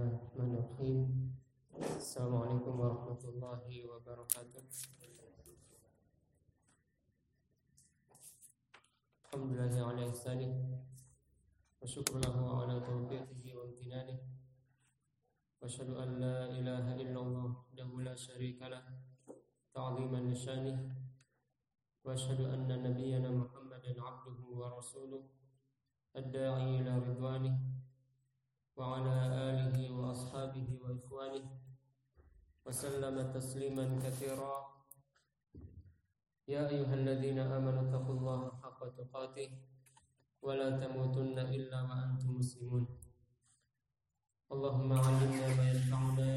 Bismillahirrahmanirrahim. Assalamualaikum warahmatullahi wabarakatuh. Alhamdulillah ala ihsanih. Wa syukur lahu ala tawfiqihi wa amtinanih wa asyhadu an la ilaha illallah wahdahu la syarika lah. Ta'ziman li wa asyhadu anna nabiyyana Muhammadan abduhu wa rasuluh. Ad-da'i ila ridwanih وعلى آله وأصحابه وإخوانه وسلم تسليما كثيرا. يا أيها الذين آمنوا اتقوا الله حق تقاته ولا تموتن إلا وأنتم مسلمون. اللهم علمنا ما ينفعنا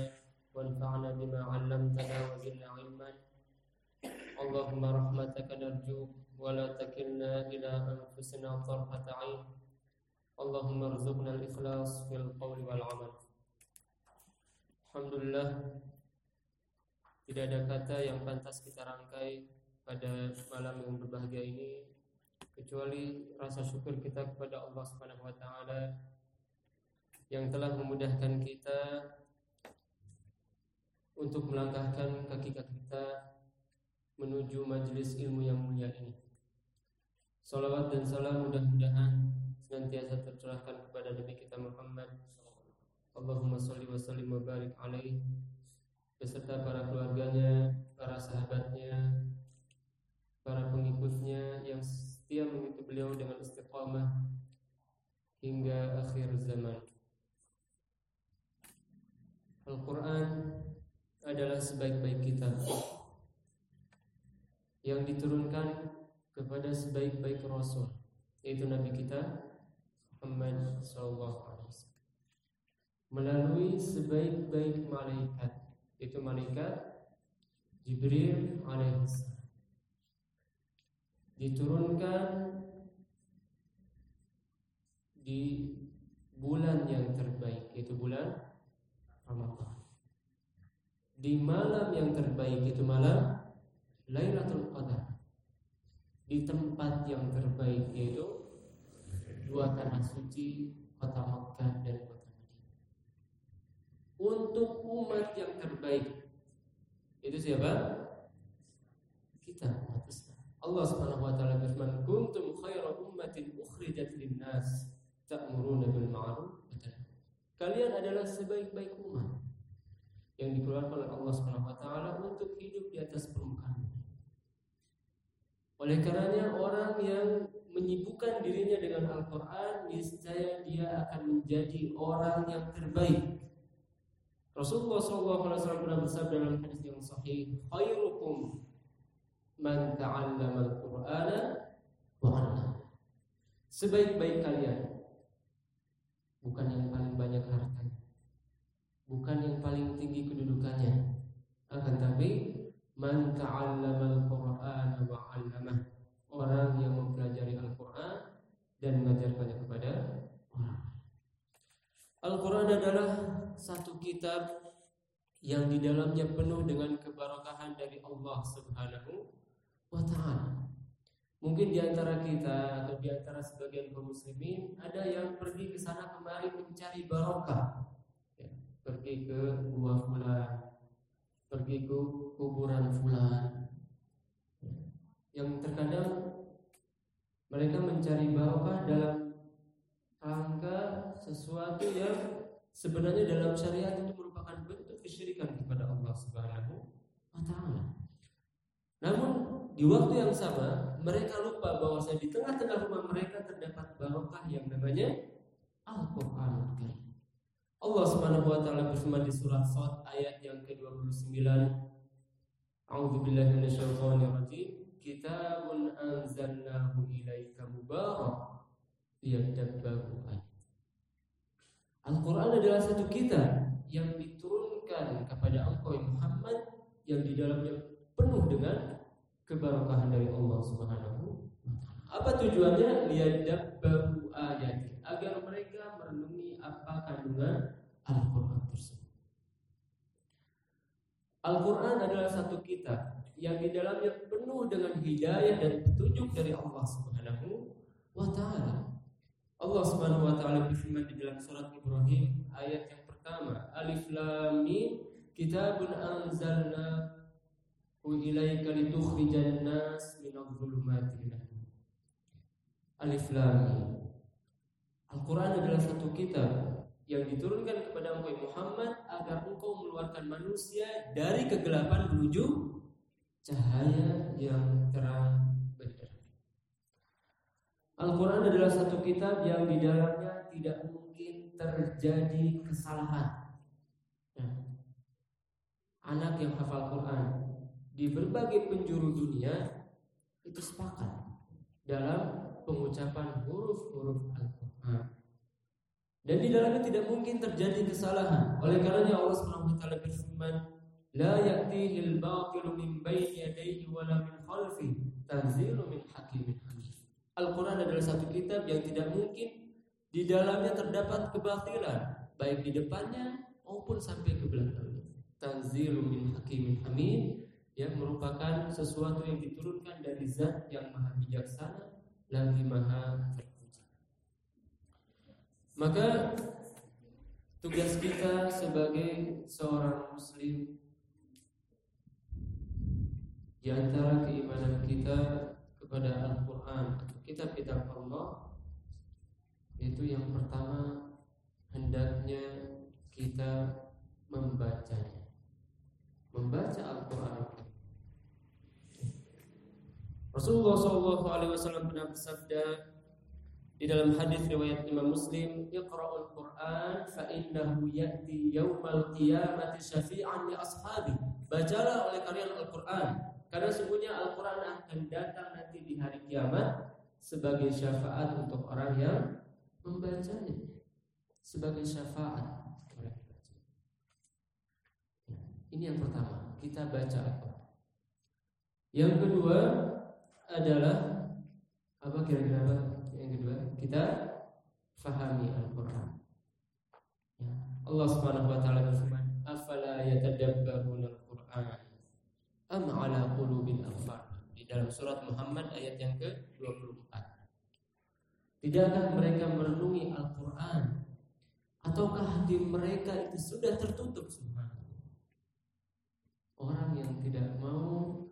وانفعنا بما علمتنا وزدنا علما. اللهم رحمتك نرجو ولا تكلنا إلى أنفسنا طرفة عين. Rizukna al-ikhlas fil qawli wal amal. Alhamdulillah Tidak ada kata yang pantas kita rangkai pada malam yang berbahagia ini Kecuali rasa syukur kita kepada Allah subhanahu wa ta'ala Yang telah memudahkan kita Untuk melangkahkan kaki-kaki kita Menuju majelis ilmu yang mulia ini. Salawat dan salam mudah-mudahan senantiasa tercurahkan kepada Nabi kita Muhammad Allahumma salli wa sallim wa barik alaih beserta para keluarganya, para sahabatnya, para pengikutnya yang setia mengikuti beliau dengan istiqamah hingga akhir zaman. Al-Quran adalah sebaik-baik kitab yang diturunkan kepada sebaik-baik Rasul yaitu Nabi kita Muhammad Sallallahu Alaihi Wasallam. Melalui sebaik-baik malaikat itu malaikat Jibril alaihissalam diturunkan di bulan yang terbaik yaitu bulan Ramadan. Di malam yang terbaik itu malam Lailatul Qadar. Di tempat yang terbaik yaitu dua tanah suci kota Makkah dan kota Madinah. Untuk umat yang terbaik. Itu siapa? Kita umat Islam Allah Subhanahu wa taala berfirman kuntum khaira ummatin ukhrijat linnas ta'muruna bil ma'ruf kalian adalah sebaik-baik umat yang dikeluarkan oleh Allah Subhanahu wa taala untuk hidup di atas permukaan oleh karenanya orang yang menyibukkan dirinya dengan Al-Quran, niscaya dia akan menjadi orang yang terbaik. Rasulullah SAW pernah bersabda dalam hadis yang sahih, "Khairukum man ta'allama al-Qur'ana wa Sebaik-baik kalian bukan yang paling banyak harta, bukan yang paling tinggi kedudukannya, akan tapi man ta'allama al-Qur'ana wa 'allamah orang yang mempelajari Al-Quran dan mengajarkannya kepada orang. Al-Quran adalah satu kitab yang di dalamnya penuh dengan keberkahan dari Allah Subhanahu wa taala. Mungkin di antara kita atau di antara sebagian kaum muslimin ada yang pergi ke sana kemari mencari barokah. Ya, pergi ke gua fulan, pergi ke kuburan fulan, yang terkadang mereka mencari barokah dalam rangka sesuatu yang sebenarnya dalam syariat itu merupakan bentuk kesyirikan kepada Allah Subhanahu wa taala. Namun di waktu yang sama mereka lupa bahwa di tengah-tengah rumah mereka terdapat barokah yang namanya Al-Qur'an Allah Subhanahu wa taala berfirman di surat Sad ayat yang ke-29 A'udzu billahi minasyaitonir rajim kitabun anzalnahu ilaika mubarak liyadabbaru. Al-Quran adalah satu kitab yang diturunkan kepada engkau Muhammad yang di dalamnya penuh dengan keberkahan dari Allah Subhanahu Apa tujuannya? Liyadabbaru ayat agar mereka merenungi apa kandungan Al-Quran tersebut. Al-Quran adalah satu kitab yang di dalamnya penuh dengan hidayah dan petunjuk dari Allah Subhanahu wa taala. Allah Subhanahu wa taala berfirman di dalam surat Ibrahim ayat yang pertama Alif Lam Mim Kitabun anzalna ilaika litukhrijan nas minadh dhulumati Alif Lam Mim Al-Quran adalah satu kitab yang diturunkan kepada Muhammad agar engkau mengeluarkan manusia dari kegelapan menuju cahaya yang terang benderang. Al-Quran adalah satu kitab yang di dalamnya tidak mungkin terjadi kesalahan. Ya. Anak yang hafal Quran di berbagai penjuru dunia itu sepakat dalam pengucapan huruf-huruf Al-Quran. Dan di dalamnya tidak mungkin terjadi kesalahan. Oleh karenanya Allah Subhanahu wa taala berfirman, "La ya'tihi al-batilu min bayni yadayhi wa la min khalfi, tanzilu min hakimin hamid." Al-Qur'an adalah satu kitab yang tidak mungkin di dalamnya terdapat kebatilan, baik di depannya maupun sampai ke belakangnya. Tanzilu min hakimin hamid yang merupakan sesuatu yang diturunkan dari zat yang maha bijaksana lagi maha maka tugas kita sebagai seorang muslim di antara keimanan kita kepada Al-Qur'an kitab-kitab Allah itu yang pertama hendaknya kita membacanya. Membaca Al-Qur'an. Rasulullah SAW pernah bersabda, di dalam hadis riwayat Imam Muslim, "Iqra'ul Qur'an fa innahu ya'ti yaumal qiyamati syafi'an li ashabi." Bacalah oleh kalian Al-Qur'an, karena sungguhnya Al-Qur'an akan datang nanti di hari kiamat sebagai syafaat untuk orang yang membacanya. Sebagai syafaat Ini yang pertama, kita baca Al-Qur'an. Yang kedua adalah apa kira-kira apa? Kita fahami Al-Qur'an. Ya. Allah Subhanahu wa taala berfirman, "Afala yatadabbaruna Al-Qur'an am 'ala qulubin aqfar?" Di dalam surat Muhammad ayat yang ke-24. Tidakkah mereka merenungi Al-Qur'an ataukah hati mereka itu sudah tertutup semua? Orang yang tidak mau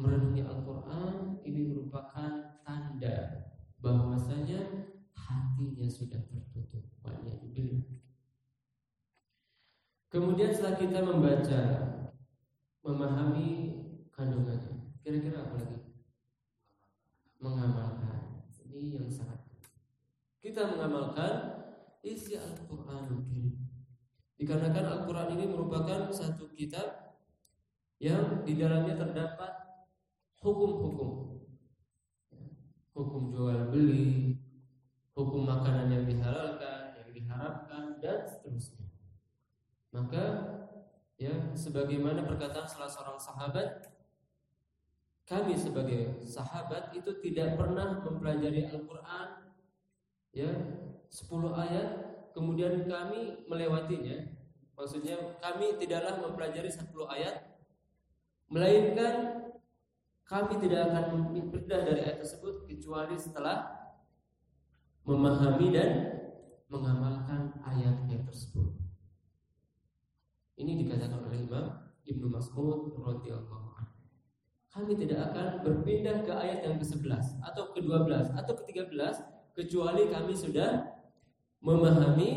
merenungi Al-Quran ini merupakan tanda bahwasanya hatinya sudah tertutup. Kemudian setelah kita membaca, memahami kandungannya, kira-kira apa lagi? Mengamalkan. Ini yang sangat. Kita mengamalkan isi Al-Quran Dikarenakan Al-Quran ini merupakan satu kitab yang di dalamnya terdapat hukum-hukum hukum jual beli, hukum makanan yang dihalalkan, yang diharapkan dan seterusnya. Maka ya sebagaimana perkataan salah seorang sahabat kami sebagai sahabat itu tidak pernah mempelajari Al-Qur'an ya 10 ayat kemudian kami melewatinya maksudnya kami tidaklah mempelajari 10 ayat melainkan kami tidak akan berpindah dari ayat tersebut kecuali setelah memahami dan mengamalkan ayat-ayat tersebut. Ini dikatakan oleh Imam Ibnu Mas'ud radhiyallahu anhu. Kami tidak akan berpindah ke ayat yang ke-11 atau ke-12 atau ke-13 kecuali kami sudah memahami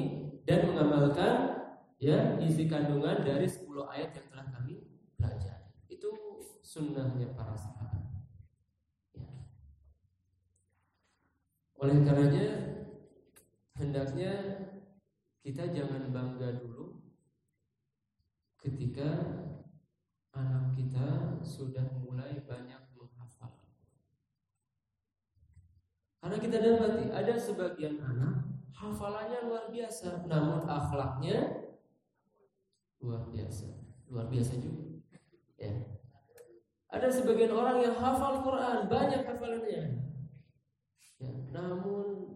dan mengamalkan ya isi kandungan dari 10 ayat yang telah kami pelajari. Itu sunnahnya para sahabat. Oleh karenanya hendaknya kita jangan bangga dulu ketika anak kita sudah mulai banyak menghafal. Karena kita dapati ada sebagian anak hafalannya luar biasa, namun akhlaknya luar biasa, luar biasa juga. Ya. Ada sebagian orang yang hafal Quran, banyak hafalannya, Ya, namun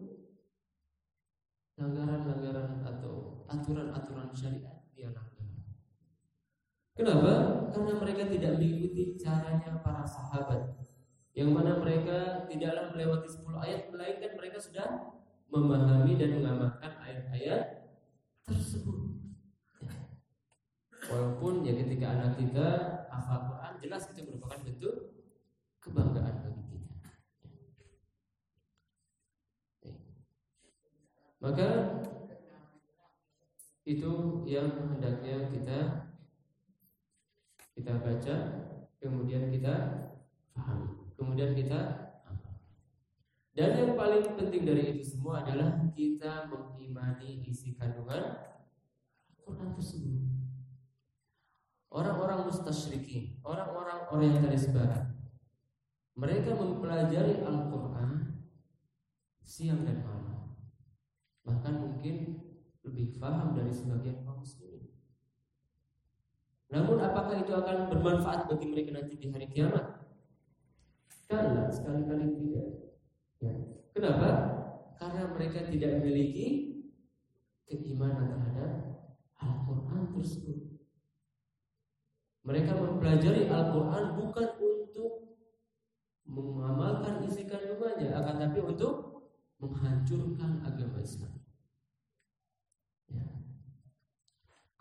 langgaran-langgaran atau aturan-aturan syariat. Kenapa? Karena mereka tidak mengikuti caranya para sahabat. Yang mana mereka tidaklah melewati 10 ayat melainkan mereka sudah memahami dan mengamalkan ayat-ayat tersebut. Walaupun ya ketika anak kita hafal Quran jelas itu merupakan bentuk kebanggaan bagi kita. Maka itu yang hendaknya kita kita baca, kemudian kita pahami, kemudian kita dan yang paling penting dari itu semua adalah kita mengimani isi kandungan Quran tersebut. Orang-orang mustasyrikin, orang-orang orientalis barat, mereka mempelajari Al-Quran siang dan malam. Bahkan mungkin lebih paham dari sebagian kaum muslimin. Namun apakah itu akan bermanfaat bagi mereka nanti di hari kiamat? Karena sekali-kali tidak. Ya. Kenapa? Karena mereka tidak memiliki keimanan terhadap Al-Quran tersebut. Mereka mempelajari Al-Quran bukan untuk mengamalkan isi kandungannya, akan tapi untuk menghancurkan agama Islam. Ya.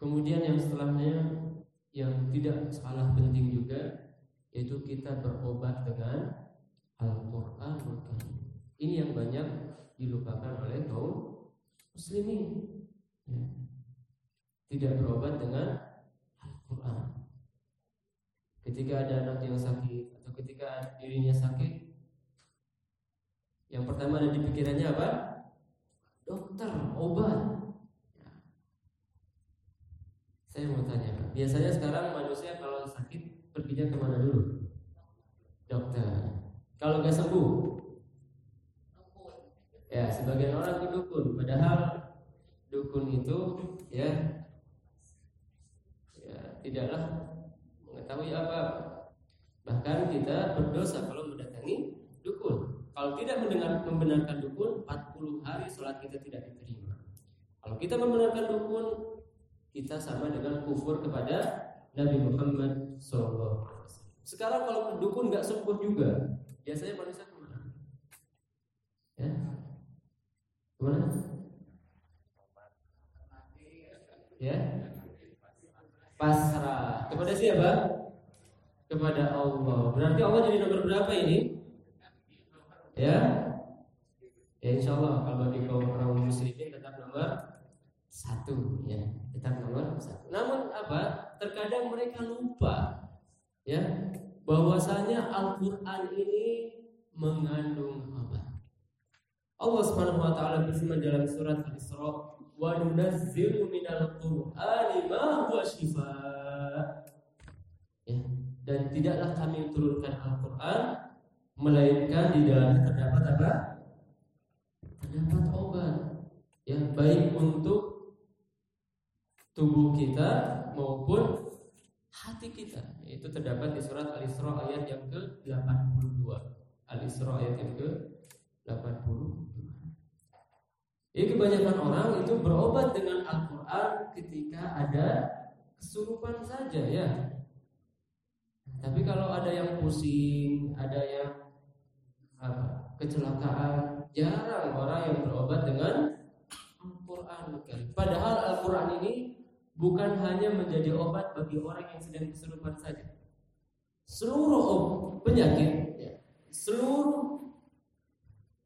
Kemudian yang setelahnya yang tidak salah penting juga yaitu kita berobat dengan Al-Quran Ini yang banyak dilupakan oleh kaum muslimin. Ya. Tidak berobat dengan Al-Quran. Ketika ada anak yang sakit atau ketika dirinya sakit, yang pertama ada di pikirannya apa? Dokter, obat. Ya. Saya mau tanya, biasanya sekarang manusia kalau sakit perginya ke mana dulu? Dokter. Kalau nggak sembuh, ya sebagian orang ke dukun. Padahal dukun itu ya, ya tidaklah mengetahui apa bahkan kita berdosa kalau mendatangi dukun kalau tidak mendengar membenarkan dukun 40 hari sholat kita tidak diterima kalau kita membenarkan dukun kita sama dengan kufur kepada Nabi Muhammad SAW sekarang kalau dukun nggak sembuh juga biasanya manusia ke mana? Ya? Ke mana? Ya? Pasrah. Kepada siapa? Kepada Allah. Berarti Allah jadi nomor berapa ini? Ya, ya Insya Allah kalau di kaum orang musyrikin tetap nomor satu ya tetap nomor satu. Namun apa? Terkadang mereka lupa ya bahwasanya Al-Quran ini mengandung apa? Allah Subhanahu wa taala berfirman dalam surat Al-Isra wa nunazzilu minal qur'ani ma huwa shifaa ya dan tidaklah kami turunkan Al-Qur'an melainkan di dalamnya terdapat apa terdapat obat ya baik untuk tubuh kita maupun hati kita itu terdapat di surat Al-Isra ayat yang ke-82 Al-Isra ayat yang ke-82 jadi kebanyakan orang itu berobat dengan Al-Quran ketika ada kesurupan saja ya. Tapi kalau ada yang pusing, ada yang apa, kecelakaan, jarang orang yang berobat dengan Al-Quran. Padahal bukan hanya menjadi obat bagi orang yang sedang kesurupan saja. Seluruh penyakit, ya, seluruh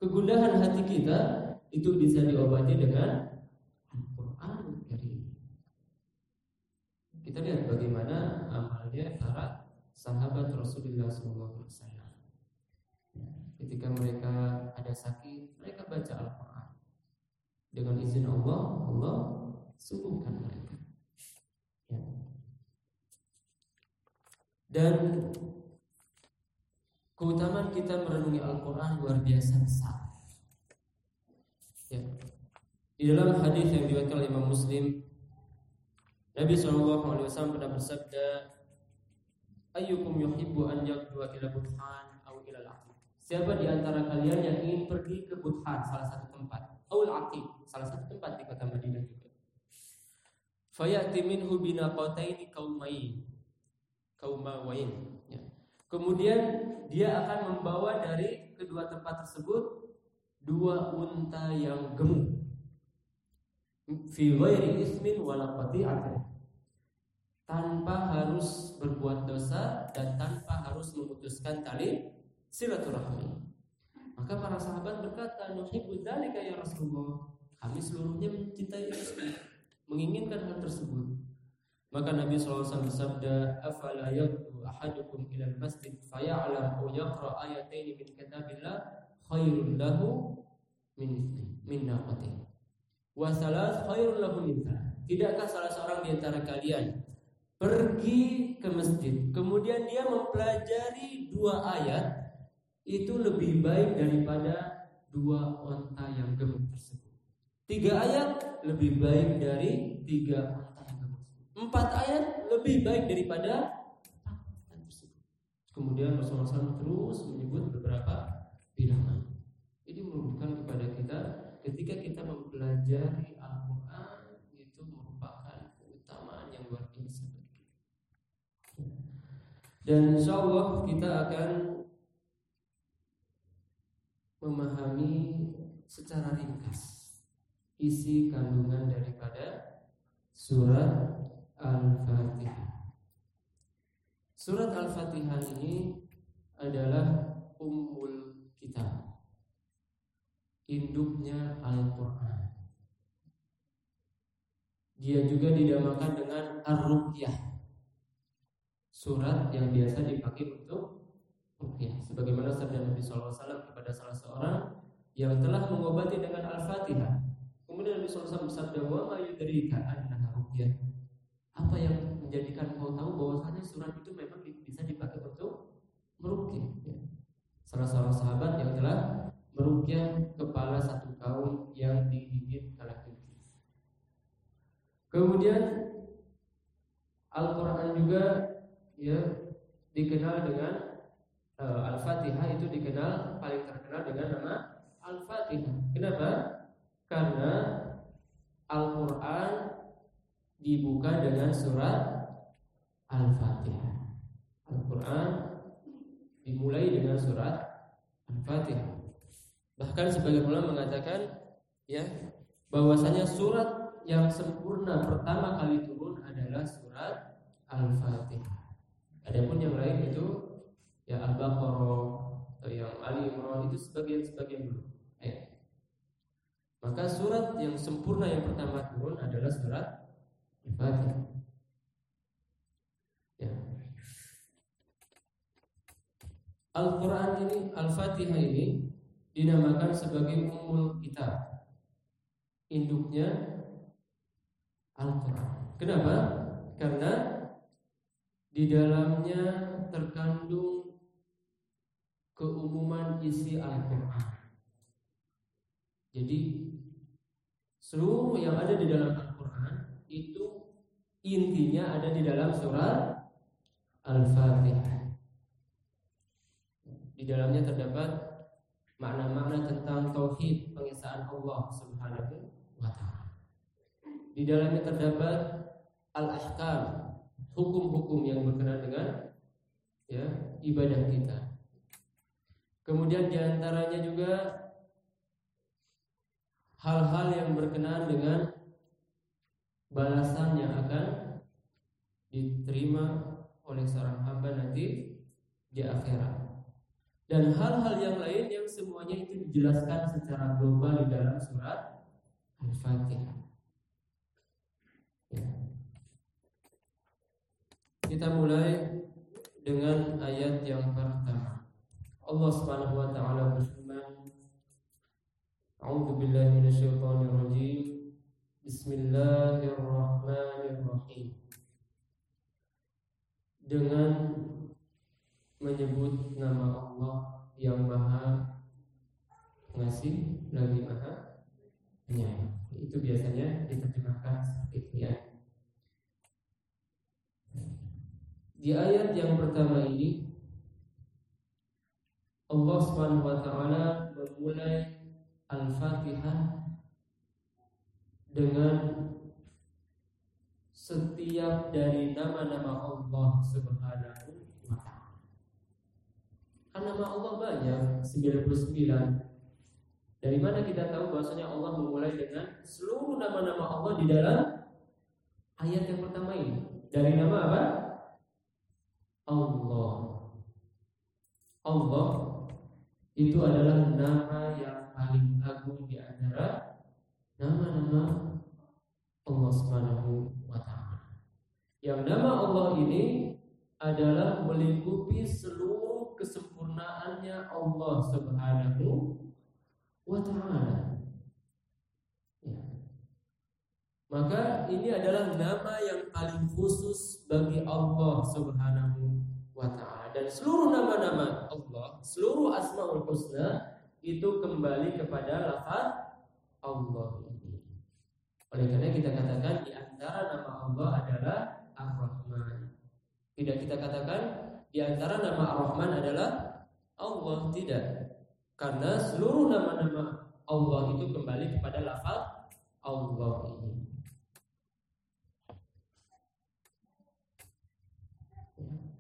kegundahan hati kita itu bisa diobati dengan Al-Quran Karim. Kita lihat bagaimana amalnya para sahabat Rasulullah SAW. Ya, ketika mereka ada sakit, mereka baca Al-Quran. Dengan izin Allah, Allah sembuhkan mereka. Ya. Dan keutamaan kita merenungi Al-Quran luar biasa besar. Ya. Di dalam hadis yang diriwayatkan Imam Muslim, Nabi SAW pernah bersabda, "Ayyukum yuhibbu an yaqdua ila buthan aw ila al Siapa di antara kalian yang ingin pergi ke Buthan, salah satu tempat, atau al salah satu tempat di kota Madinah juga. Fayati minhu binaqataini qaumain. Qaumawain. Ya. Kemudian dia akan membawa dari kedua tempat tersebut dua unta yang gemuk fi ghairi ismin wala tanpa harus berbuat dosa dan tanpa harus memutuskan tali silaturahmi. Maka para sahabat berkata, "Nuhibbu dzalika ya Rasulullah." Kami seluruhnya mencintai itu menginginkan hal tersebut. Maka Nabi SAW bersabda, "Afala yaqdu ahadukum ila al-masjid faya'lam aw yaqra ayatayn min kitabillah khairun lahu min min naqati." Wa salat khairun lahu min Tidakkah salah seorang di antara kalian pergi ke masjid, kemudian dia mempelajari dua ayat itu lebih baik daripada dua onta yang gemuk tersebut. Tiga ayat lebih baik dari tiga. Empat ayat lebih baik daripada. Kemudian Rasulullah SAW terus menyebut beberapa bilangan. Ini menunjukkan kepada kita ketika kita mempelajari Al-Quran itu merupakan keutamaan yang luar biasa dan insya Allah kita akan memahami secara ringkas isi kandungan daripada surat Al-Fatihah. Surat Al-Fatihah ini adalah ummul kitab. Induknya Al-Qur'an. Dia juga dinamakan dengan Ar-Ruqyah surat yang biasa dipakai untuk rukyah. Sebagaimana sabda Nabi SAW kepada salah seorang yang telah mengobati dengan Al-Fatihah. Kemudian Nabi SAW bersabda, "Wa ma yudrika annaha rukyah?" Apa yang menjadikan kau tahu bahwasanya surat itu memang bisa dipakai untuk merukyah? Ya. Salah seorang sahabat yang telah merukyah kepala satu kaum yang digigit kalajengking. Kemudian Al-Quran juga ya dikenal dengan uh, Al-Fatihah itu dikenal paling terkenal dengan nama Al-Fatihah. Kenapa? Karena Al-Qur'an dibuka dengan surat Al-Fatihah. Al-Qur'an dimulai dengan surat Al-Fatihah. Bahkan sebagian ulama mengatakan ya bahwasanya surat yang sempurna pertama kali turun adalah surat Al-Fatihah. Adapun yang lain itu ya Al-Baqarah atau yang Ali Imran itu sebagian-sebagian dulu. Eh. Maka surat yang sempurna yang pertama turun adalah surat Al-Fatihah. Ya. Al-Quran ini, Al-Fatihah ini dinamakan sebagai umul kitab. Induknya Al-Quran. Kenapa? Karena di dalamnya terkandung keumuman isi Al-Quran. Jadi seluruh yang ada di dalam intinya ada di dalam surat Al-Fatihah. Di dalamnya terdapat makna-makna tentang tauhid pengesaan Allah Subhanahu wa taala. Di dalamnya terdapat al-ahkam hukum-hukum yang berkenaan dengan ya ibadah kita. Kemudian di antaranya juga hal-hal yang berkenaan dengan balasan yang akan diterima oleh seorang hamba nanti di akhirat. Dan hal-hal yang lain yang semuanya itu dijelaskan secara global di dalam surat Al-Fatihah. Ya. Kita mulai dengan ayat yang pertama. Allah Subhanahu wa taala berfirman, A'udzu billahi minasyaitonir rajim. Bismillahirrahmanirrahim. Dengan menyebut nama Allah yang Maha Pengasih lagi Maha Penyayang. Itu biasanya diterjemahkan seperti itu ya. Di ayat yang pertama ini Allah Subhanahu wa taala memulai Al-Fatihah dengan setiap dari nama-nama Allah Subhanahu wa taala. Kan nama Allah banyak, 99. Dari mana kita tahu bahwasanya Allah memulai dengan seluruh nama-nama Allah di dalam ayat yang pertama ini? Dari nama apa? Allah. Allah itu adalah nama yang paling agung di antara nama-nama Allah Subhanahu wa taala. Yang nama Allah ini adalah melingkupi seluruh kesempurnaannya Allah Subhanahu wa taala. Ya. Maka ini adalah nama yang paling khusus bagi Allah Subhanahu wa taala dan seluruh nama-nama Allah, seluruh asmaul husna itu kembali kepada lafaz Allah. Oleh karena kita katakan di antara nama Allah adalah Ar-Rahman. Tidak kita katakan di antara nama Ar-Rahman adalah Allah tidak. Karena seluruh nama-nama Allah itu kembali kepada lafaz Allah ini.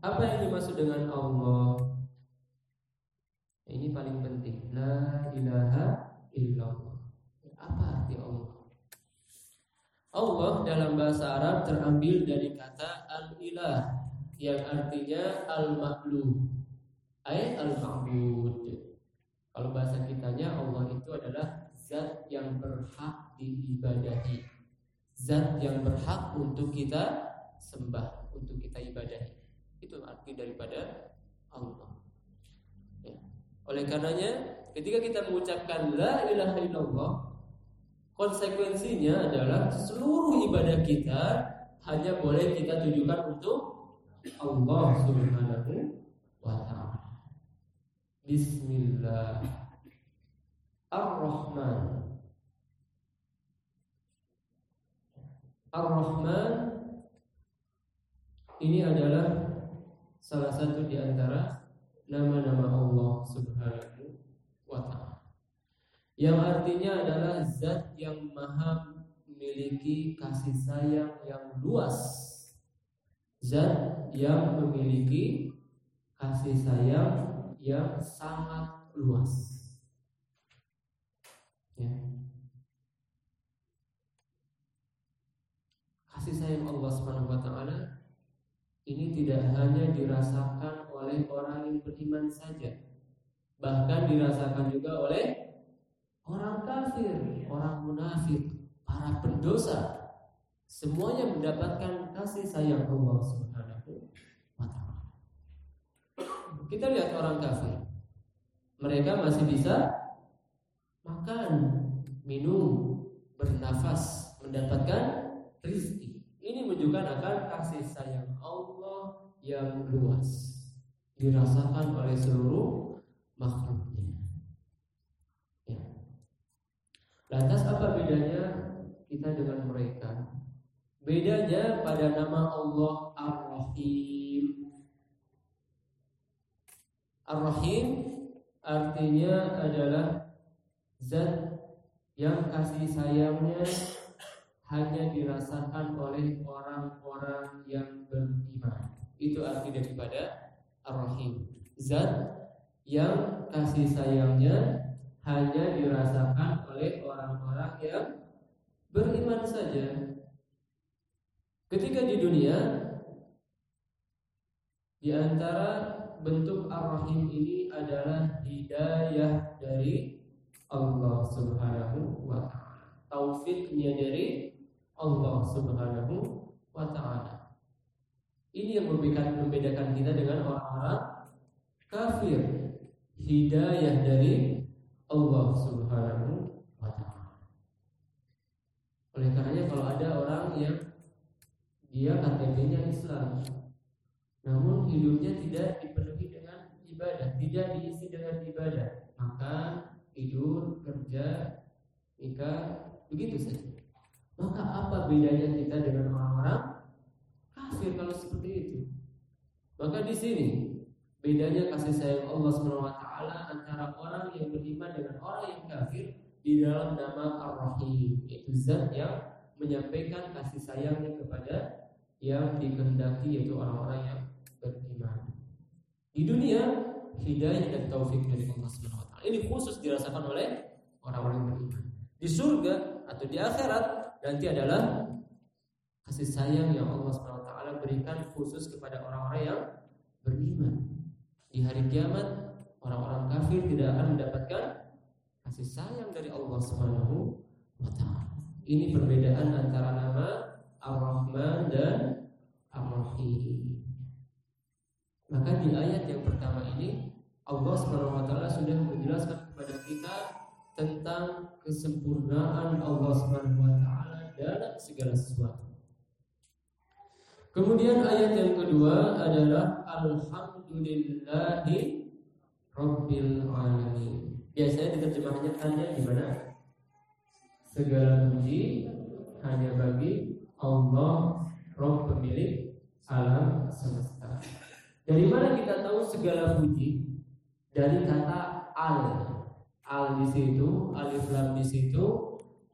Apa yang dimaksud dengan Allah? Ini paling penting. La ilaha illallah. Apa arti Allah? Allah dalam bahasa Arab terambil dari kata al-ilah yang artinya al-maklum ayat al-ma'bud. Kalau bahasa kitanya Allah itu adalah zat yang berhak diibadahi. Zat yang berhak untuk kita sembah untuk kita ibadahi. Itu arti daripada Allah. Ya. oleh karenanya ketika kita mengucapkan la ilaha illallah konsekuensinya adalah seluruh ibadah kita hanya boleh kita tujukan untuk Allah Subhanahu wa taala. Bismillah. Ar-Rahman. Ar-Rahman ini adalah salah satu di antara nama-nama Allah Subhanahu. Yang artinya adalah zat yang maha memiliki kasih sayang yang luas zat yang memiliki kasih sayang yang sangat luas. Ya. Kasih sayang Allah taala ini tidak hanya dirasakan oleh orang yang beriman saja, bahkan dirasakan juga oleh orang kafir, orang munafik, para pendosa semuanya mendapatkan kasih sayang Allah Subhanahu wa taala. Kita lihat orang kafir. Mereka masih bisa makan, minum, bernafas, mendapatkan rezeki. Ini menunjukkan akan kasih sayang Allah yang luas dirasakan oleh seluruh makhluknya. Ya. Lantas apa bedanya kita dengan mereka? Bedanya pada nama Allah Ar-Rahim. Ar-Rahim artinya adalah zat yang kasih sayangnya hanya dirasakan oleh orang-orang yang beriman. Itu arti daripada Ar-Rahim. Zat yang kasih sayangnya hanya dirasakan oleh orang-orang yang beriman saja. Ketika di dunia di antara bentuk Ar-Rahim ini adalah hidayah dari Allah Subhanahu wa taala. Taufiknya dari Allah Subhanahu wa taala. Ini yang membedakan, membedakan kita dengan orang-orang kafir. Hidayah dari Allah Subhanahu wa taala. Oleh karenanya kalau ada orang yang dia KTP-nya Islam namun hidupnya tidak dipenuhi dengan ibadah tidak diisi dengan ibadah makan tidur kerja nikah begitu saja maka apa bedanya kita dengan orang-orang kafir kalau seperti itu maka di sini bedanya kasih sayang Allah swt antara orang yang beriman dengan orang yang kafir di dalam nama Ar-Rahim yaitu zat yang menyampaikan kasih sayangnya kepada yang dikehendaki yaitu orang-orang yang beriman. Di dunia hidayah dan taufik dari Allah Subhanahu wa taala. Ini khusus dirasakan oleh orang-orang beriman. Di surga atau di akhirat nanti adalah kasih sayang yang Allah Subhanahu wa taala berikan khusus kepada orang-orang yang beriman. Di hari kiamat orang-orang kafir tidak akan mendapatkan kasih sayang dari Allah Subhanahu wa taala. Ini perbedaan antara nama Ar-Rahman dan Ar-Rahim. Maka di ayat yang pertama ini Allah Subhanahu wa taala sudah menjelaskan kepada kita tentang kesempurnaan Allah Subhanahu wa taala dalam segala sesuatu. Kemudian ayat yang kedua adalah alhamdulillahi rabbil alamin. Biasanya diterjemahnya hanya di mana? Segala puji hanya bagi Allah Rabb pemilik alam semesta. Dari mana kita tahu segala puji? Dari kata al. Al di situ, alif lam di situ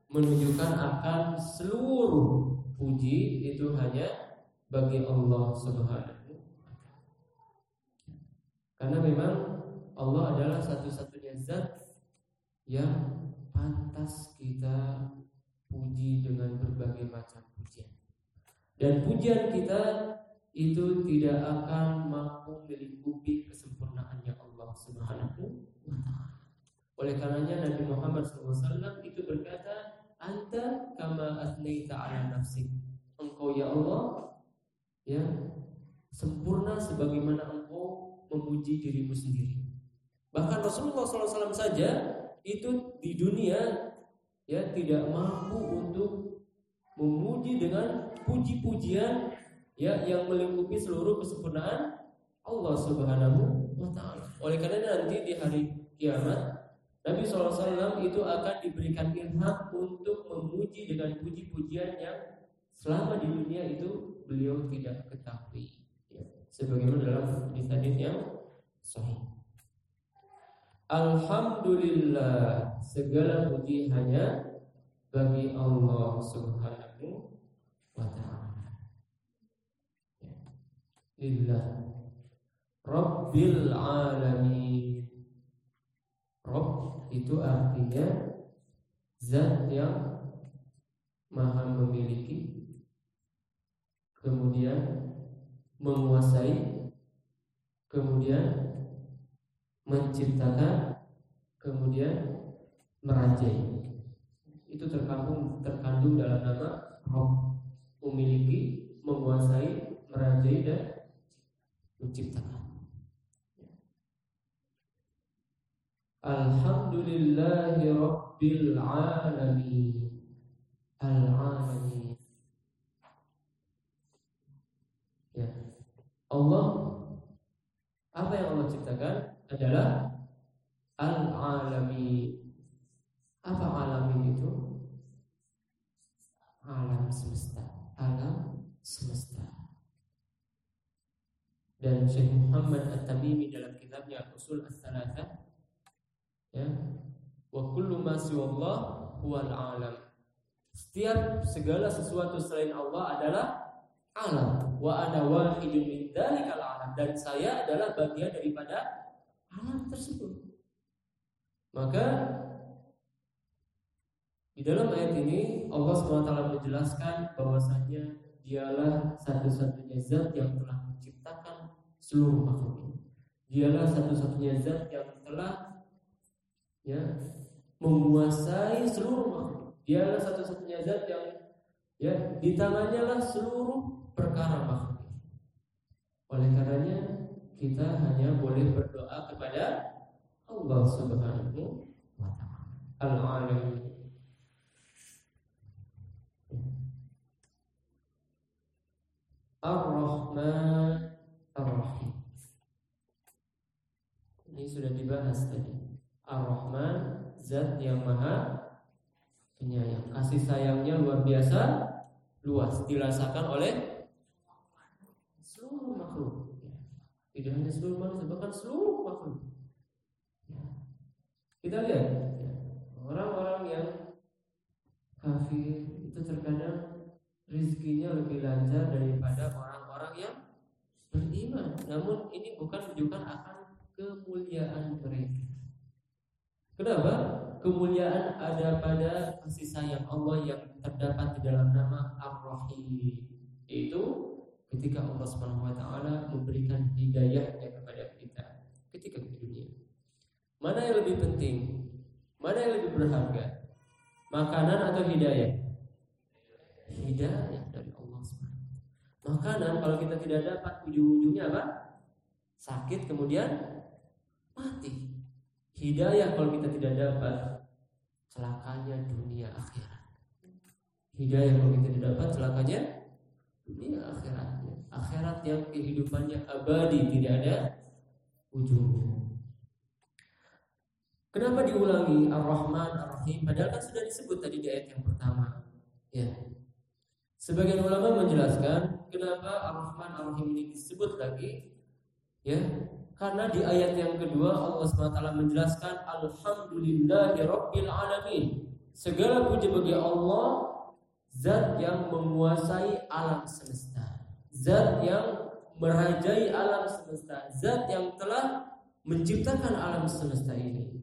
menunjukkan akan seluruh puji itu hanya bagi Allah Subhanahu Karena memang Allah adalah satu-satunya zat yang pantas kita puji dengan berbagai macam pujian. Dan pujian kita itu tidak akan mampu melingkupi kesempurnaannya Allah Subhanahu. Oleh karenanya Nabi Muhammad SAW itu berkata, "Anta kama asnaita ala nafsik." Engkau ya Allah ya sempurna sebagaimana engkau memuji dirimu sendiri. Bahkan Rasulullah SAW saja itu di dunia ya tidak mampu untuk memuji dengan puji-pujian ya yang melingkupi seluruh kesempurnaan Allah Subhanahu wa taala. Oleh karena nanti di hari kiamat Nabi SAW itu akan diberikan ilham untuk memuji dengan puji-pujian yang selama di dunia itu beliau tidak ketahui. Ya, sebagaimana dalam hadis-hadis yang sahih. Alhamdulillah segala puji hanya bagi Allah Subhanahu wa taala. Lillah Rabbil alamin. Rabb itu artinya zat yang maha memiliki kemudian menguasai kemudian menciptakan, kemudian merajai. Itu terkandung terkandung dalam nama Roh, memiliki, menguasai, merajai dan menciptakan. Alhamdulillahi Rabbil Alamin Al-Alamin Ya Allah apa yang Allah ciptakan adalah al-alami. Apa alamin itu? Alam semesta. Alam semesta. Dan Syekh Muhammad At-Tamimi dalam kitabnya Usul As-Salatah ya, wa kullu ma siwallah huwal alam. Setiap segala sesuatu selain Allah adalah alam. Wa ana wahidun min dzalikal dan saya adalah bagian daripada alam tersebut. Maka di dalam ayat ini Allah SWT menjelaskan bahwasanya dialah satu-satunya zat yang telah menciptakan seluruh makhluk ini. Dialah satu-satunya zat yang telah ya menguasai seluruh makhluk. Dialah satu-satunya zat yang ya di tangannya lah seluruh perkara makhluk. Oleh karenanya kita hanya boleh berdoa kepada Allah Subhanahu wa taala. Al-Alim. Ar-Rahman Ar-Rahim. Ini sudah dibahas tadi. Ar-Rahman zat yang maha penyayang. Kasih sayangnya luar biasa, luas dirasakan oleh Tidak hanya seluruh manusia, bahkan seluruh makhluk. Ya. Kita lihat ya, orang-orang yang kafir itu terkadang rizkinya lebih lancar daripada orang-orang yang beriman. Namun ini bukan menunjukkan akan kemuliaan mereka. Kenapa? Kemuliaan ada pada kasih sayang Allah yang terdapat di dalam nama Ar-Rahim. Itu ketika Allah Subhanahu wa taala memberikan hidayahnya kepada kita ketika di dunia. Mana yang lebih penting? Mana yang lebih berharga? Makanan atau hidayah? Hidayah dari Allah Subhanahu. Makanan kalau kita tidak dapat ujung-ujungnya apa? Sakit kemudian mati. Hidayah kalau kita tidak dapat celakanya dunia akhirat. Hidayah kalau kita tidak dapat celakanya dunia akhiratnya. Akhirat yang kehidupannya abadi tidak ada ujungnya. Kenapa diulangi Ar-Rahman Ar-Rahim padahal kan sudah disebut tadi di ayat yang pertama. Ya. Sebagian ulama menjelaskan kenapa Ar-Rahman Ar-Rahim ini disebut lagi ya karena di ayat yang kedua Allah SWT menjelaskan Alhamdulillahi Rabbil Alamin Segala puji bagi Allah Zat yang menguasai alam semesta Zat yang merajai alam semesta Zat yang telah menciptakan alam semesta ini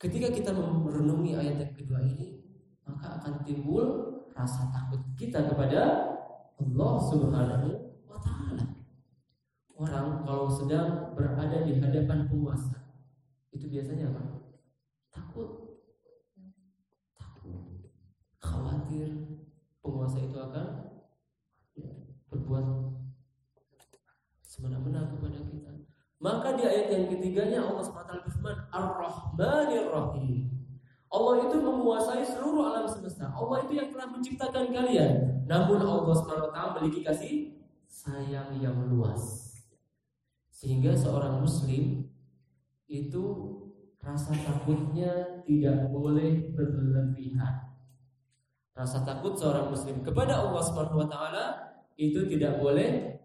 Ketika kita merenungi ayat yang kedua ini, maka akan timbul rasa takut kita kepada Allah Subhanahu wa taala. Orang kalau sedang berada di hadapan penguasa, itu biasanya apa? Takut. Khawatir penguasa itu akan berbuat semena-mena kepada kita. Maka di ayat yang ketiganya Allah SWT berfirman Ar-Rahmanir Rahim. Allah itu menguasai seluruh alam semesta. Allah itu yang telah menciptakan kalian. Namun Allah SWT memiliki kasih sayang yang luas. Sehingga seorang muslim itu rasa takutnya tidak boleh berlebihan. Rasa takut seorang muslim kepada Allah Subhanahu wa taala itu tidak boleh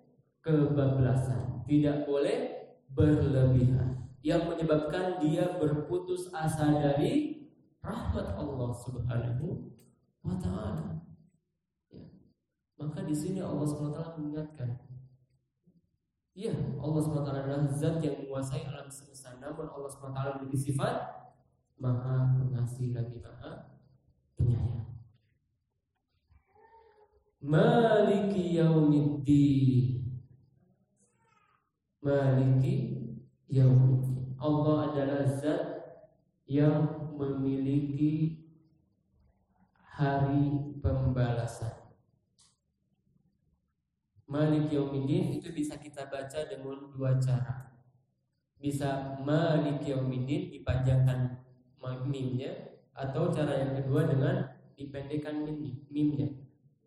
kebablasan, tidak boleh berlebihan yang menyebabkan dia berputus asa dari rahmat Allah Subhanahu wa taala. Ya. Maka di sini Allah SWT mengingatkan Ya, Allah SWT adalah zat yang menguasai alam semesta. Namun Allah SWT memiliki sifat Maha pengasih lagi Maha penyayang. Maliki yaumiddin Maliki Yaumiddin. Allah adalah zat yang memiliki hari pembalasan. Malik Yaumiddin itu bisa kita baca dengan dua cara. Bisa Malik Yaumiddin dipanjangkan mimnya atau cara yang kedua dengan dipendekkan mimnya.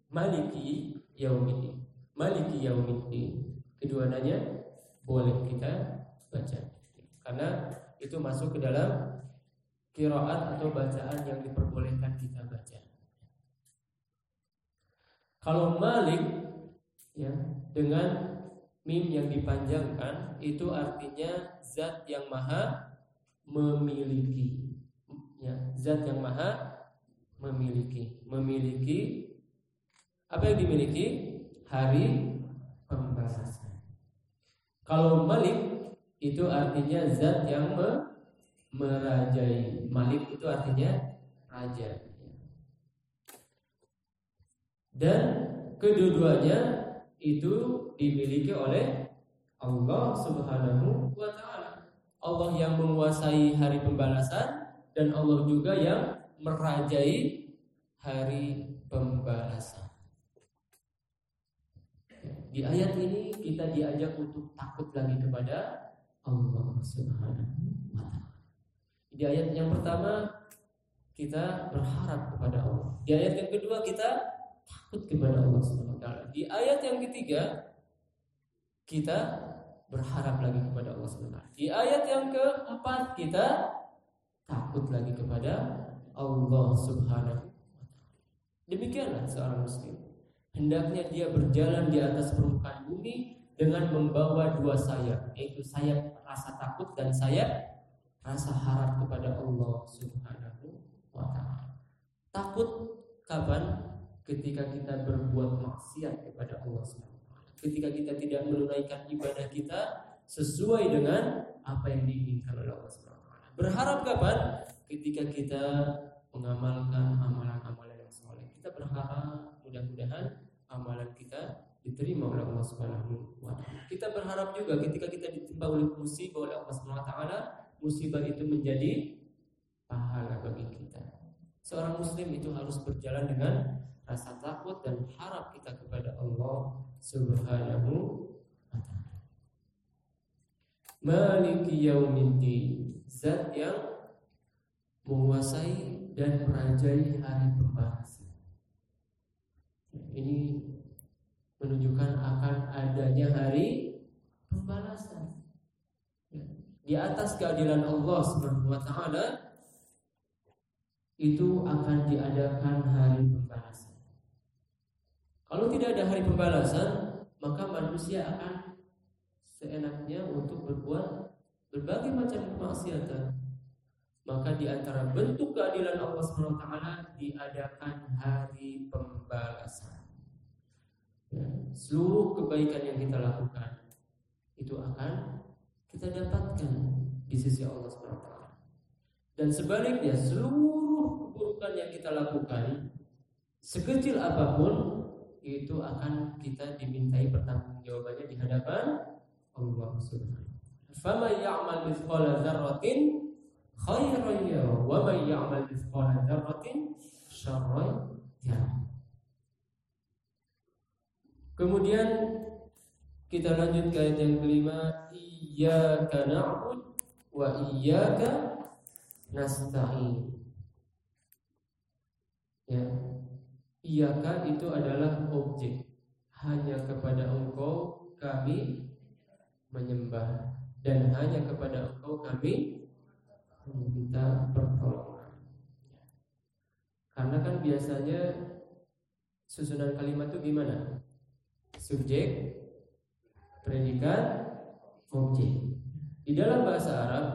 Maliki Yaumiddin. Maliki Yaumiddin. Keduanya boleh kita baca karena itu masuk ke dalam kiraat atau bacaan yang diperbolehkan kita baca. Kalau Malik ya dengan mim yang dipanjangkan itu artinya zat yang maha memiliki ya zat yang maha memiliki memiliki apa yang dimiliki hari pembalasan kalau Malik itu artinya zat yang me merajai. Malik itu artinya raja. Dan kedua-duanya itu dimiliki oleh Allah Subhanahu wa taala. Allah yang menguasai hari pembalasan dan Allah juga yang merajai hari pembalasan. Di ayat ini kita diajak untuk takut lagi kepada Allah Subhanahu wa taala. Di ayat yang pertama kita berharap kepada Allah. Di ayat yang kedua kita takut kepada Allah Subhanahu wa taala. Di ayat yang ketiga kita berharap lagi kepada Allah Subhanahu wa. Di ayat yang keempat kita takut lagi kepada Allah Subhanahu wa taala. Demikianlah seorang muslim hendaknya dia berjalan di atas permukaan bumi dengan membawa dua sayap, yaitu sayap rasa takut dan sayap rasa harap kepada Allah Subhanahu wa taala. Takut kapan? Ketika kita berbuat maksiat kepada Allah Subhanahu wa taala. Ketika kita tidak menunaikan ibadah kita sesuai dengan apa yang diinginkan oleh Allah Subhanahu wa taala. Berharap kapan? Ketika kita mengamalkan amalan-amalan yang soleh. Kita berharap mudah-mudahan Subhanahu wa. Kita berharap juga ketika kita ditimpa oleh musibah oleh Allah Subhanahu wa taala, musibah itu menjadi pahala bagi kita. Seorang muslim itu harus berjalan dengan rasa takut dan harap kita kepada Allah Subhanahu wa taala. Maliki yaumiddin, zat yang menguasai dan merajai hari pembalasan. Ini menunjukkan akan adanya hari pembalasan. Di atas keadilan Allah Subhanahu wa taala itu akan diadakan hari pembalasan. Kalau tidak ada hari pembalasan, maka manusia akan seenaknya untuk berbuat berbagai macam kemaksiatan. Maka di antara bentuk keadilan Allah Subhanahu wa taala diadakan hari pembalasan. Seluruh kebaikan yang kita lakukan itu akan kita dapatkan di sisi Allah taala. Dan sebaliknya seluruh keburukan yang kita lakukan sekecil apa pun itu akan kita dimintai pertanggungjawabannya di hadapan Allah Subhanahu Faman ya'mal mithqala dzarratin khairan yara wa man ya'mal mithqala dzarratin syarran yara. Kemudian kita lanjut ke ayat yang kelima, iyyaka na'bud wa iyyaka nasta'in. Ya. Iyaka itu adalah objek. Hanya kepada engkau kami menyembah dan hanya kepada engkau kami meminta pertolongan. Karena kan biasanya susunan kalimat itu gimana? Subjek, predikat, objek. Di dalam bahasa Arab,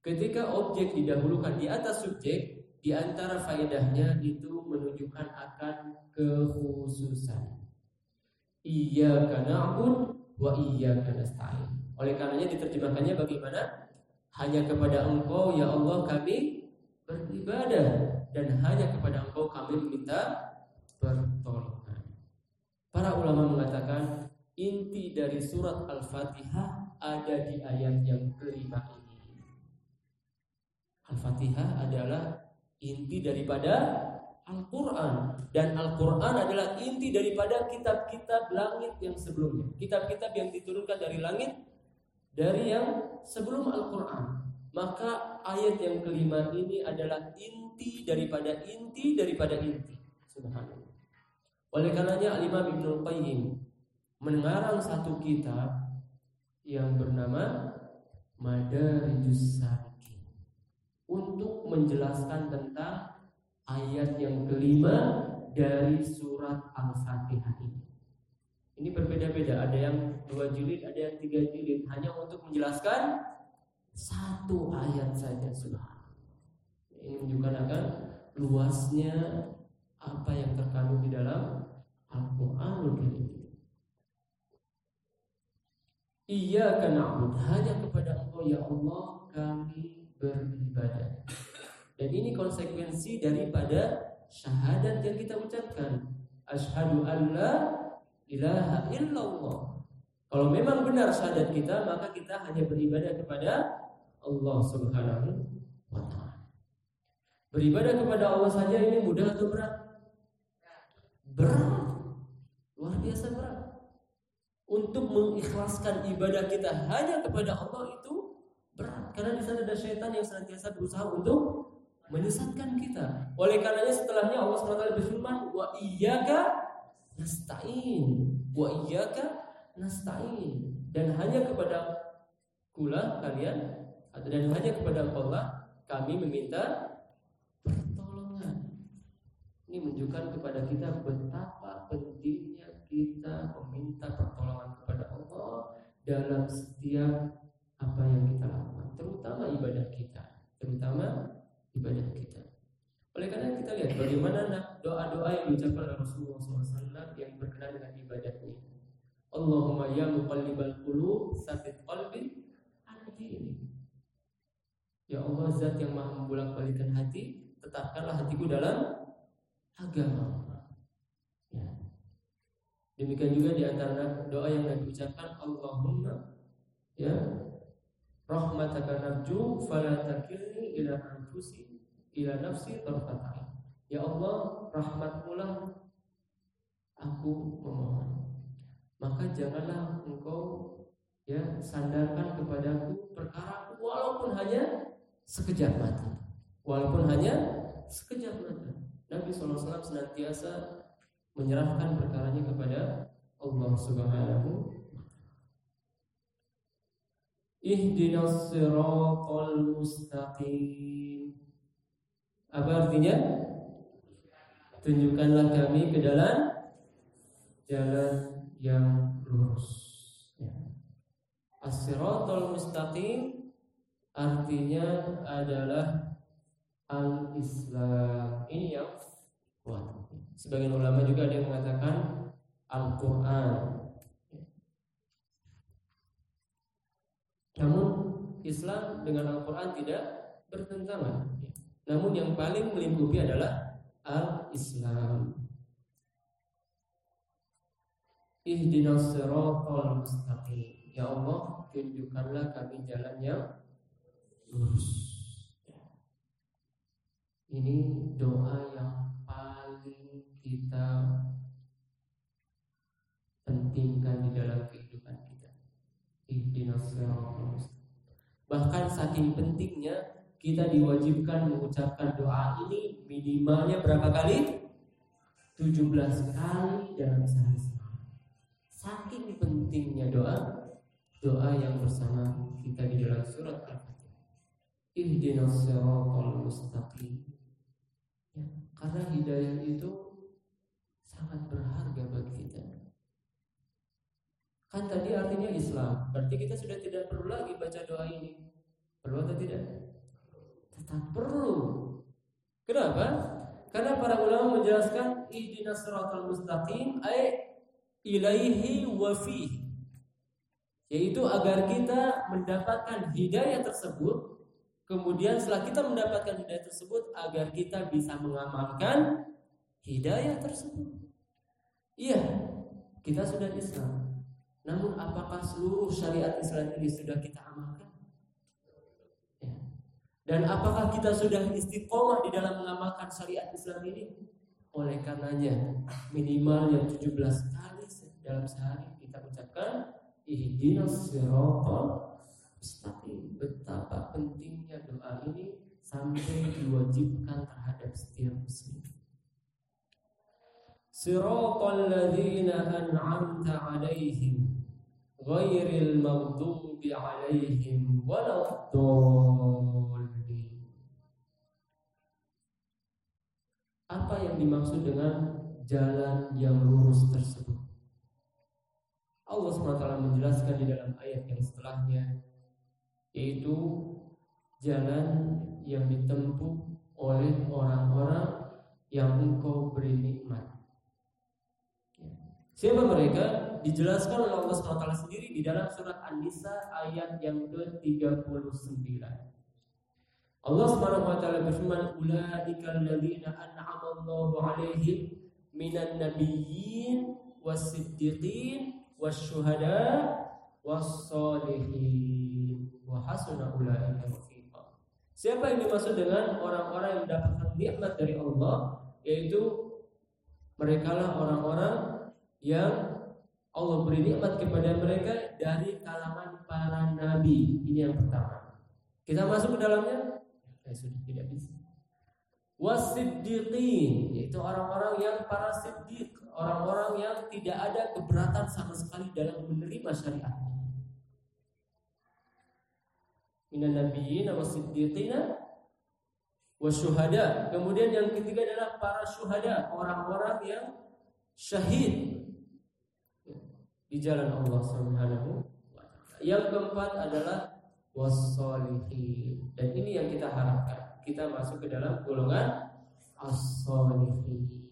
ketika objek didahulukan di atas subjek, di antara faedahnya itu menunjukkan akan kekhususan. Iyyaka na'bud wa iyyaka nasta'in. Oleh karenanya diterjemahkannya bagaimana? Hanya kepada Engkau ya Allah kami beribadah dan hanya kepada Engkau kami meminta pertolongan. Para ulama mengatakan inti dari surat Al-Fatihah ada di ayat yang kelima ini. Al-Fatihah adalah inti daripada Al-Quran. Dan Al-Quran adalah inti daripada kitab-kitab langit yang sebelumnya. Kitab-kitab yang diturunkan dari langit dari yang sebelum Al-Quran. Maka ayat yang kelima ini adalah inti daripada inti daripada inti. Subhanallah oleh karenanya Al-Imam Ibnu Qayyim mengarang satu kitab yang bernama Madarijus untuk menjelaskan tentang ayat yang kelima dari surat Al-Fatihah ini. Ini berbeda-beda, ada yang dua jilid, ada yang tiga jilid, hanya untuk menjelaskan satu ayat saja subhanallah. Ini menunjukkan akan luasnya apa yang terkandung di dalam Al-Qur'anul Karim. Karena hanya kepada Engkau ya Allah kami beribadah. Dan ini konsekuensi daripada syahadat yang kita ucapkan. Ashadu an la ilaha illallah. Kalau memang benar syahadat kita, maka kita hanya beribadah kepada Allah Subhanahu wa taala. Beribadah kepada Allah saja ini mudah atau berat? Berat. Luar biasa berat. Untuk mengikhlaskan ibadah kita hanya kepada Allah itu berat. Karena di sana ada syaitan yang senantiasa berusaha untuk menyesatkan kita. Oleh karenanya setelahnya Allah SWT berfirman wa iyyaka nasta'in wa iyyaka nasta'in dan hanya kepada kula kalian dan hanya kepada Allah kami meminta pertolongan. Ini menunjukkan kepada kita betapa pentingnya kita meminta pertolongan kepada Allah dalam setiap apa yang kita lakukan, terutama ibadah kita, terutama ibadah kita. Oleh karena kita lihat bagaimana doa-doa yang diucapkan oleh Rasulullah SAW yang berkenaan dengan ibadahnya. Allahumma ya muqallibal qulub sabit qalbi ini. Ya Allah zat yang maha membolak-balikan hati, tetapkanlah hatiku dalam agama. Demikian juga di antara doa yang Nabi ucapkan Allahumma ya rahmataka narju fala takilni ila anfusi ila nafsi tarfata Ya Allah, rahmatmu lah aku memohon. Maka janganlah engkau ya sandarkan kepadaku perkara walaupun hanya sekejap mata. Walaupun hanya sekejap mata. Nabi SAW senantiasa menyerahkan perkaranya kepada Allah Subhanahu Ihdinas siratal mustaqim. Apa artinya? Tunjukkanlah kami ke dalam jalan yang lurus. Ya. As-siratal mustaqim artinya adalah al-Islam. Ini yang kuat. Sebagian ulama juga ada yang mengatakan Al-Quran. Namun Islam dengan Al-Quran tidak bertentangan. Namun yang paling melingkupi adalah Al-Islam. Ihdinas siratal mustaqim. Ya Allah, tunjukkanlah kami jalan yang lurus. Ini doa yang paling kita pentingkan di dalam kehidupan kita. Bahkan saking pentingnya kita diwajibkan mengucapkan doa ini minimalnya berapa kali? 17 kali dalam sehari. Saking pentingnya doa, doa yang bersama kita di dalam surat Al-Fatihah. Ihdinas siratal mustaqim. Ya, karena hidayah itu sangat berharga bagi kita. Kan tadi artinya Islam, berarti kita sudah tidak perlu lagi baca doa ini. Perlu atau tidak? Tetap perlu. Kenapa? Karena para ulama menjelaskan ihdinas siratal mustaqim ay ilaihi wa yaitu agar kita mendapatkan hidayah tersebut kemudian setelah kita mendapatkan hidayah tersebut agar kita bisa mengamalkan hidayah tersebut iya kita sudah Islam namun apakah seluruh syariat Islam ini sudah kita amalkan ya. dan apakah kita sudah istiqomah di dalam mengamalkan syariat Islam ini oleh karenanya minimal yang 17 kali dalam sehari kita ucapkan ihdinas siratal mustaqim. Betapa pentingnya doa ini sampai diwajibkan terhadap setiap muslim. Siratal ladzina an'amta 'alaihim ghairil maghdubi 'alaihim waladdallin. Apa yang dimaksud dengan jalan yang lurus tersebut? Allah SWT menjelaskan di dalam ayat yang setelahnya yaitu jalan yang ditempuh oleh orang-orang yang engkau beri nikmat. Siapa mereka? Dijelaskan oleh Allah SWT sendiri di dalam surat An-Nisa ayat yang ke-39. Allah taala berfirman, "Ulaika alladziina an'ama Allahu 'alaihim minan nabiyyin was-siddiqin wasyuhada wassalihin wa hasuna ulaika rafiqa. Siapa yang dimaksud dengan orang-orang yang mendapatkan nikmat dari Allah yaitu mereka lah orang-orang yang Allah beri nikmat kepada mereka dari kalangan para nabi. Ini yang pertama. Kita masuk ke dalamnya? Ya sudah tidak bisa. Wasiddiqin yaitu orang-orang yang para siddiq orang-orang yang tidak ada keberatan sama sekali dalam menerima syariat. Minan nabiyyin wa siddiqina wa syuhada. Kemudian yang ketiga adalah para syuhada, orang-orang yang syahid di jalan Allah Subhanahu Yang keempat adalah wassalihin. Dan ini yang kita harapkan. Kita masuk ke dalam golongan as-solihin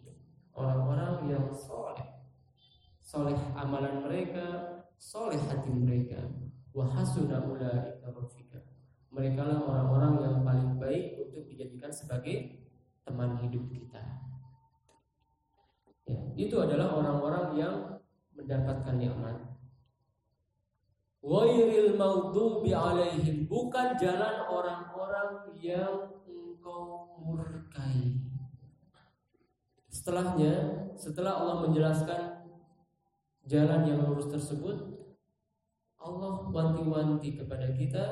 orang-orang yang soleh. Soleh amalan mereka soleh hati mereka. Wahasuna ulaika rafiqa. Mereka lah orang-orang yang paling baik untuk dijadikan sebagai teman hidup kita. Ya, itu adalah orang-orang yang mendapatkan nikmat. Wairil maghdubi alaihim bukan jalan orang-orang yang engkau murkai. Setelahnya, setelah Allah menjelaskan jalan yang lurus tersebut, Allah wanti-wanti kepada kita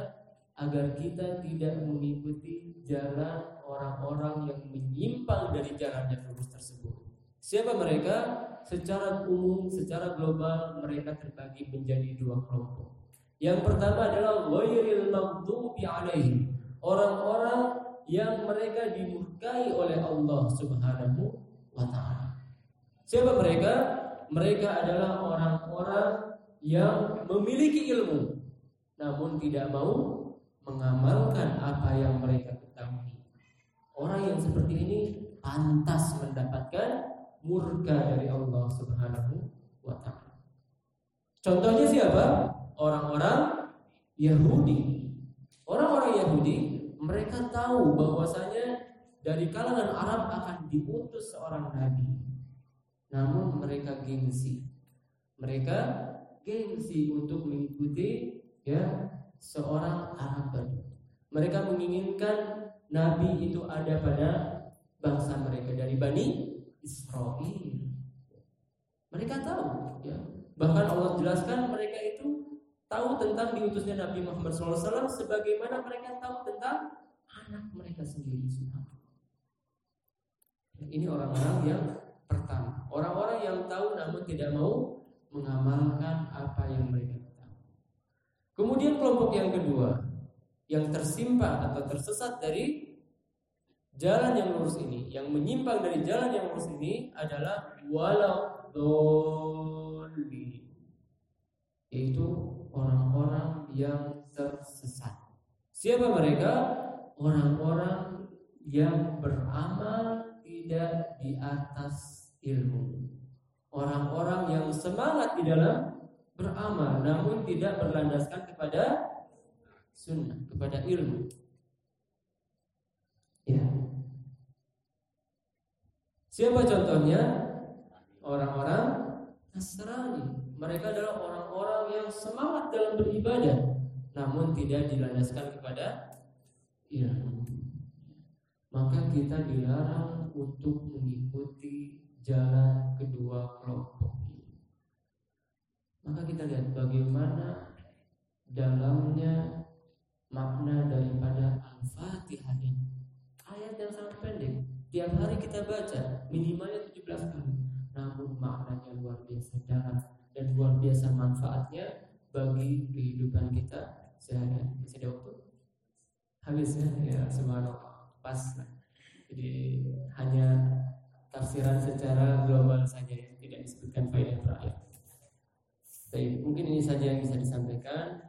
agar kita tidak mengikuti jalan orang-orang yang menyimpang dari jalan yang lurus tersebut. Siapa mereka? Secara umum, secara global mereka terbagi menjadi dua kelompok. Yang pertama adalah ghairil maghdubi alaihim. Orang-orang yang mereka dimurkai oleh Allah Subhanahu wa taala. Siapa mereka? Mereka adalah orang-orang yang memiliki ilmu namun tidak mau mengamalkan apa yang mereka ketahui. Orang yang seperti ini pantas mendapatkan murka dari Allah Subhanahu wa taala. Contohnya siapa? Orang-orang Yahudi. Orang-orang Yahudi mereka tahu bahwasanya dari kalangan Arab akan diutus seorang nabi. Namun mereka gengsi. Mereka gengsi untuk mengikuti ya seorang Arab Mereka menginginkan nabi itu ada pada bangsa mereka dari Bani Israel. Mereka tahu ya. Bahkan Allah jelaskan mereka itu tahu tentang diutusnya Nabi Muhammad SAW sebagaimana mereka tahu tentang anak mereka sendiri. Ini orang-orang yang pertama, orang-orang yang tahu namun tidak mau mengamalkan apa yang mereka ketahui. Kemudian kelompok yang kedua yang tersimpan atau tersesat dari jalan yang lurus ini, yang menyimpang dari jalan yang lurus ini adalah walau yaitu orang-orang yang tersesat. Siapa mereka? Orang-orang yang beramal tidak di atas ilmu orang-orang yang semangat di dalam beramal namun tidak berlandaskan kepada sunnah, kepada ilmu. Ya. Siapa contohnya? Orang-orang Nasrani. Mereka adalah orang-orang yang semangat dalam beribadah namun tidak dilandaskan kepada ilmu. Maka kita dilarang untuk mengikuti jalan kedua kelompok ini. Maka kita lihat bagaimana dalamnya makna daripada Al-Fatihah ini. Ayat yang sangat pendek. Tiap hari kita baca minimalnya 17 kali. Namun maknanya luar biasa dalam dan luar biasa manfaatnya bagi kehidupan kita sehari-hari. Ada waktu? Habis ya, ya subhanallah. Pas. Jadi hanya tafsiran secara global saja ya, tidak disebutkan faedah per ayat. Baik, mungkin ini saja yang bisa disampaikan.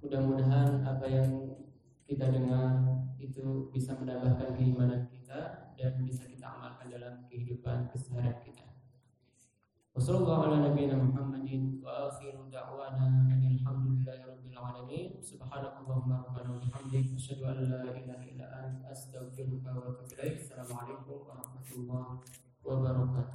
Mudah-mudahan apa yang kita dengar itu bisa menambahkan keimanan kita dan bisa kita amalkan dalam kehidupan keseharian kita. Wassalamualaikum warahmatullahi wabarakatuh.